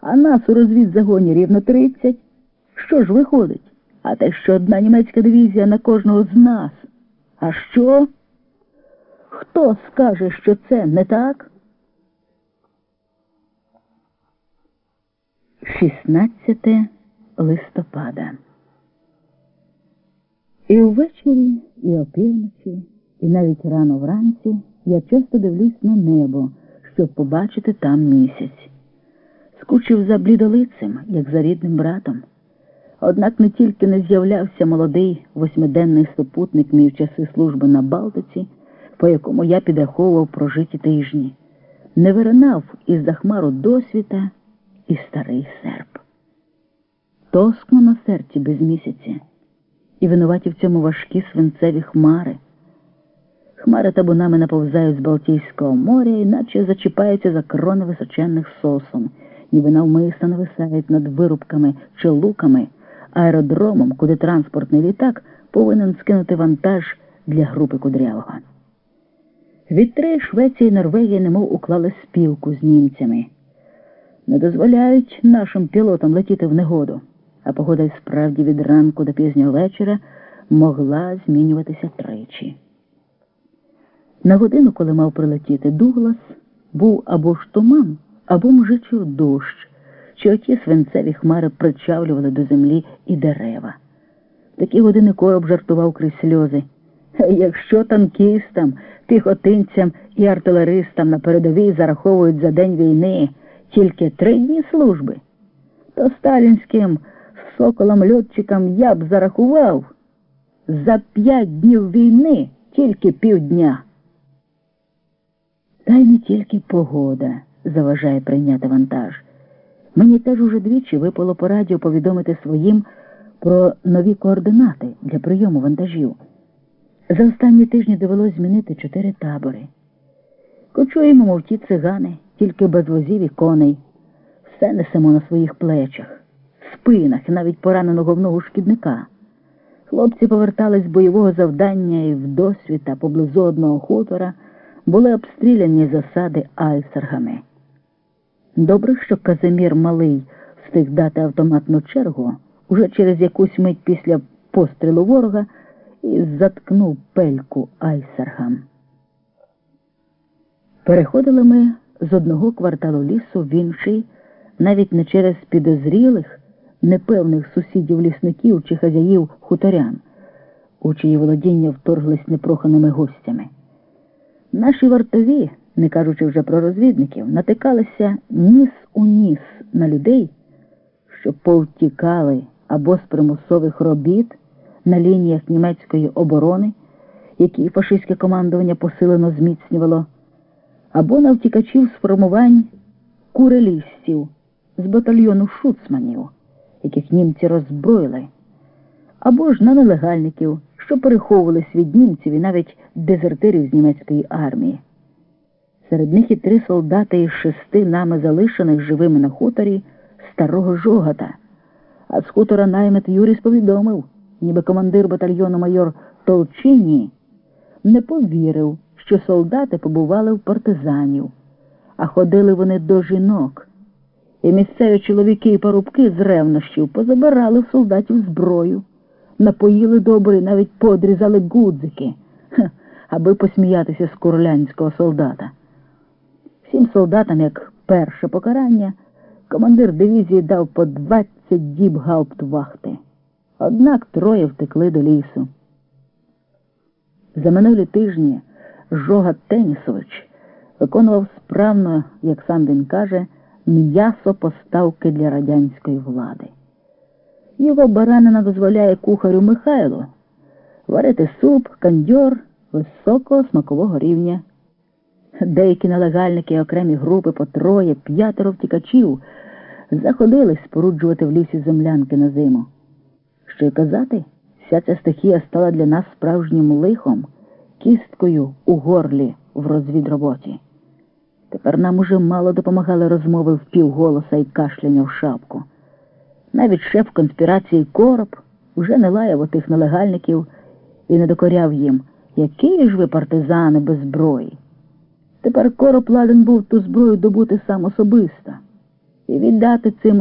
а нас у розвідзагоні рівно 30. Що ж виходить? А те, що одна німецька дивізія на кожного з нас. А що? Хто скаже, що це не так? 16 листопада. І ввечері, і опівночі, і навіть рано вранці я часто дивлюсь на небо, щоб побачити там місяць. Скучив за блідолицем, як за рідним братом. Однак не тільки не з'являвся молодий восьмиденний супутник мій в часи служби на Балтиці, по якому я підраховував прожиті тижні, не виринав із захмару досвіта і старий серп. Тоскно на серці без місяця, і винуваті в цьому важкі свинцеві хмари. Хмари табунами наповзають з Балтійського моря, іначе зачіпаються за крони височенних сосом, ніби навмисно нависають над вирубками чи луками, аеродромом, куди транспортний літак повинен скинути вантаж для групи кудрявого. Вітри Швеції і Норвегії немов уклали спілку з німцями. Не дозволяють нашим пілотам летіти в негоду, а погода й справді від ранку до пізнього вечора могла змінюватися тричі. На годину, коли мав прилетіти Дуглас, був або ж туман, або мжичив дощ, чи оті свинцеві хмари причавлювали до землі і дерева. Такі години короб жартував крізь сльози. Якщо танкістам, піхотинцям і артилеристам на передовій зараховують за день війни тільки три дні служби, то сталінським соколам-льотчикам я б зарахував за п'ять днів війни тільки півдня. Та й не тільки погода заважає прийняти вантаж. Мені теж уже двічі випало по радіо повідомити своїм про нові координати для прийому вантажів. За останні тижні довелось змінити чотири табори. Кочуємо, мов ті цигани, тільки без возів і коней. Все несемо на своїх плечах, спинах і навіть пораненого в шкідника. Хлопці повертались з бойового завдання і в досвіта поблизу одного хутора були обстріляні засади айсергами. Добре, що Казимір Малий встиг дати автоматну чергу уже через якусь мить після пострілу ворога і заткнув пельку айсергам. Переходили ми з одного кварталу лісу в інший, навіть не через підозрілих, непевних сусідів лісників чи хазяїв хуторян, у чиї володіння вторглись непроханими гостями. Наші вартові, не кажучи вже про розвідників, натикалися ніс у ніс на людей, що повтікали або з примусових робіт на лініях німецької оборони, які фашистське командування посилено зміцнювало, або на втікачів з формувань курелістів з батальйону шуцманів, яких німці роззброїли, або ж на нелегальників, що переховувались від німців і навіть дезертирів з німецької армії. Серед них і три солдати із шести нами залишених живими на хуторі старого жогата. А з хутора наймет Юрій сповідомив, ніби командир батальйону майор Толчині не повірив, що солдати побували в партизанів, а ходили вони до жінок. І місцеві чоловіки і парубки з ревнощів позабирали в солдатів зброю, напоїли добре і навіть подрізали гудзики, аби посміятися з курлянського солдата. Всім солдатам, як перше покарання, командир дивізії дав по 20 діб гауптвахти. Однак троє втекли до лісу. За минулі тижні Жога Тенісович виконував справно, як сам він каже, м'ясо поставки для радянської влади. Його баранина дозволяє кухарю Михайлу варити суп, кандьор високого смакового рівня. Деякі нелегальники і окремі групи по троє, п'ятеро втікачів заходились споруджувати в лісі землянки на зиму. Що й казати, вся ця стихія стала для нас справжнім лихом, кісткою у горлі в розвідроботі. Тепер нам уже мало допомагали розмови в півголоса і кашляння в шапку. Навіть шеф конспірації Короб вже не лаяв отих нелегальників і не докоряв їм, які ж ви партизани без зброї. Тепер короб ладен був ту зброю добути сам особисто. і віддати цим